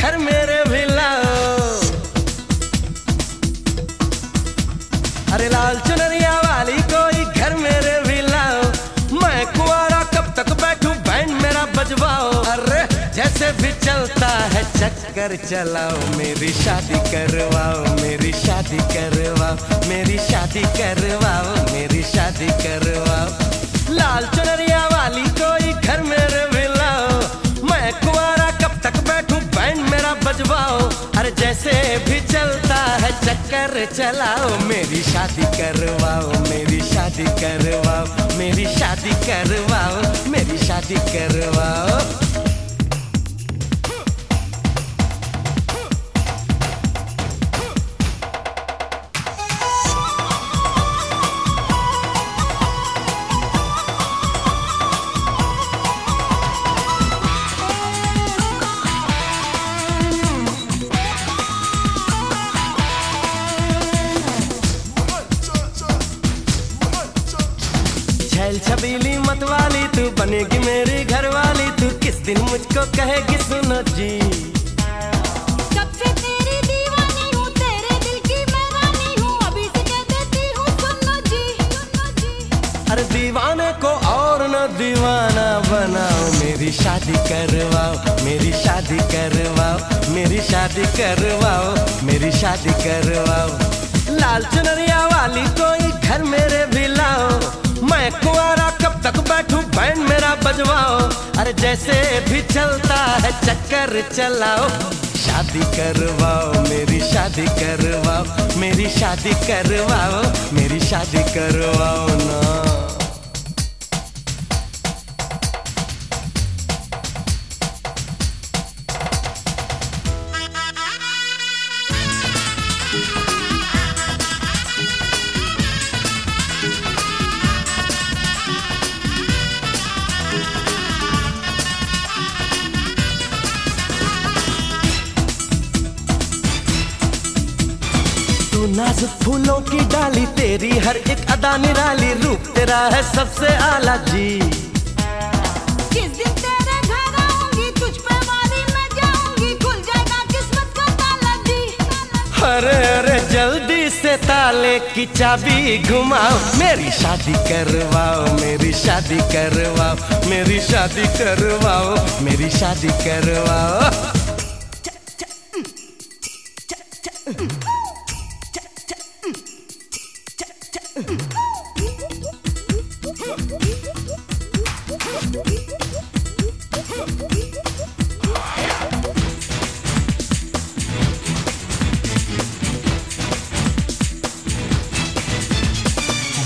घर मेरे भी लाओ अरे लाल चुनरिया वाली कोई घर मेरे भी लाओ मैं कुआरा कब तक बैठूं, बैंड मेरा बजवाओ। अरे जैसे भी चलता है चक्कर चलाओ, मेरी शादी करवाओ, मेरी शादी करवाओ, मेरी शादी करवाओ, मेरी शादी करवाओ। चलाओ मेरी शादी करवाओ मेरी शादी करवाओ मेरी शादी करवाओ मेरी शादी करवाओ। छबीली मत वाली तू बनेगी मेरी घर वाली तू किस दिन मुझको कहेगी सुनो जी। कब से तेरी दीवानी हूँ तेरे दिल की मैं रानी हूँ अभी से कह देती हूँ सुनो जी सुनो जी। अरे दीवाने को और न दीवाना बनाओ मेरी शादी करवाओ मेरी शादी करवाओ मेरी शादी करवाओ मेरी शादी करवाओ। लाल चुनरिया वाली कोई घर मेरे मैं कुआरा कब तक बैठू? बैंड मेरा बजवाओ। अरे जैसे भी चलता है, चक्कर चलाओ। शादी करवाओ, मेरी शादी करवाओ। मेरी शादी करवाओ, मेरी शादी करवाओ ना। नाजुक फूलों की डाली तेरी हर एक अदा निराली रूप तेरा है सबसे आला जी। किस दिन तेरे घर आऊँगी तुझ पे वाली मैं जाऊँगी खुल जाएगा किस्मत का ताला जी। अरे अरे जल्दी से ताले की चाबी घुमाओ मेरी शादी करवाओ मेरी शादी करवाओ मेरी शादी करवाओ मेरी शादी करवाओ।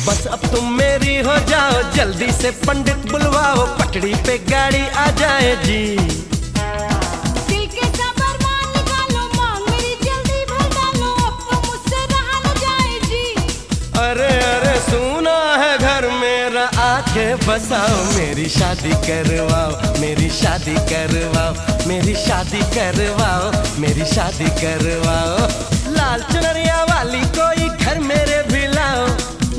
बस अब तुम मेरी हो जाओ, जल्दी से पंडित बुलवाओ पटड़ी पे गाड़ी आ जाए जी। आके बसाओ, मेरी शादी करवाओ, मेरी शादी करवाओ, मेरी शादी करवाओ, मेरी शादी करवाओ। लाल चुनरिया वाली कोई घर मेरे भी लाओ।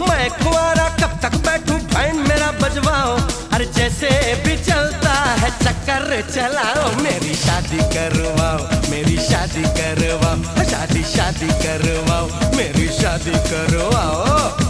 मैं कुआरा कब तक बैठूं बैंड मेरा बजवाओ। हर जैसे भी चलता है, चक्कर चलाओ। मेरी शादी करवाओ, मेरी शादी करवाओ, शादी शादी करवाओ, मेरी शादी करवाओ।